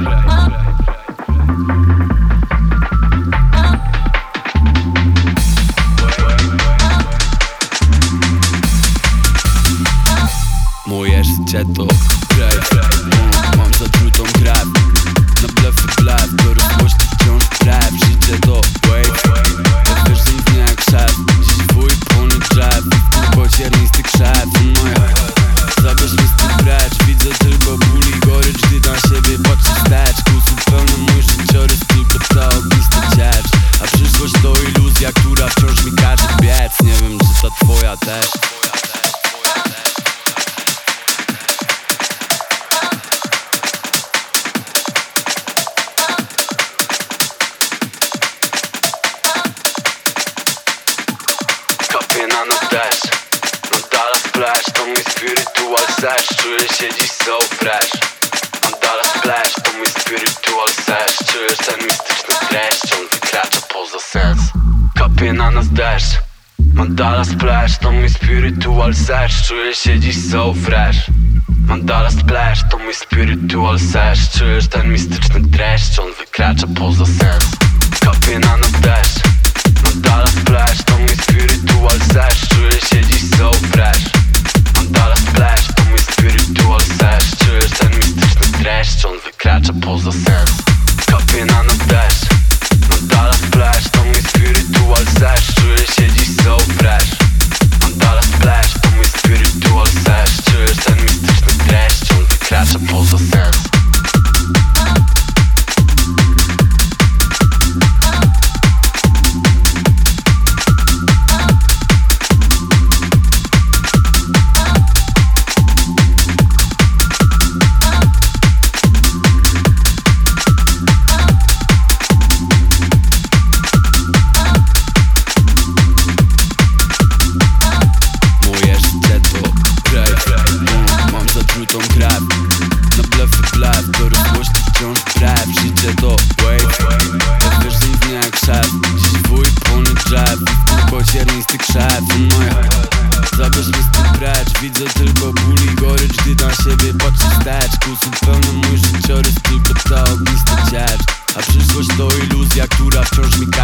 Moje życie to krew Mam zatrutą krew. Na blefy blef Do rozłości wciąż krew. Życie to wave. Jak wiesz, że jak szef Dziś wuj, pony drzew. Kurwa ziernisty krzew. Zabierz listy Widzę tylko ból i gorycz Gdy też Kapie na nas deszcz Mandala splash to mój spiritual sesh. Czuję się dziś so fresh. Mandala splash to mój spiritual sesh. Czujesz ten mistyczny dreszcz On wykracza poza sens. Kapie na nas deszcz Mandala splash to mój spiritual sesh. Czuję się dziś so fresh. Mandala splash to mój spiritual sesh. Czujesz ten mistyczny dreszcz On wykracza poza sens. Kapie na nas deszcz Mandala splash to mój spiritual sesh. Czuję się dziś so fresh. Mandala splash to mój spiritual sesh. Czujesz ten mistyczny dreszcz On wykracza poza sens. Kapie na nas deszcz Dziś wuj pełny drzew Pociernisty krzew. Moja zagorzbisty precz Widzę tylko ból i gorycz Gdy na siebie patrzę wstecz. Kusów pełny mój życiorys Tylko ta ognista ciecz. A przyszłość to iluzja, która wciąż mi każe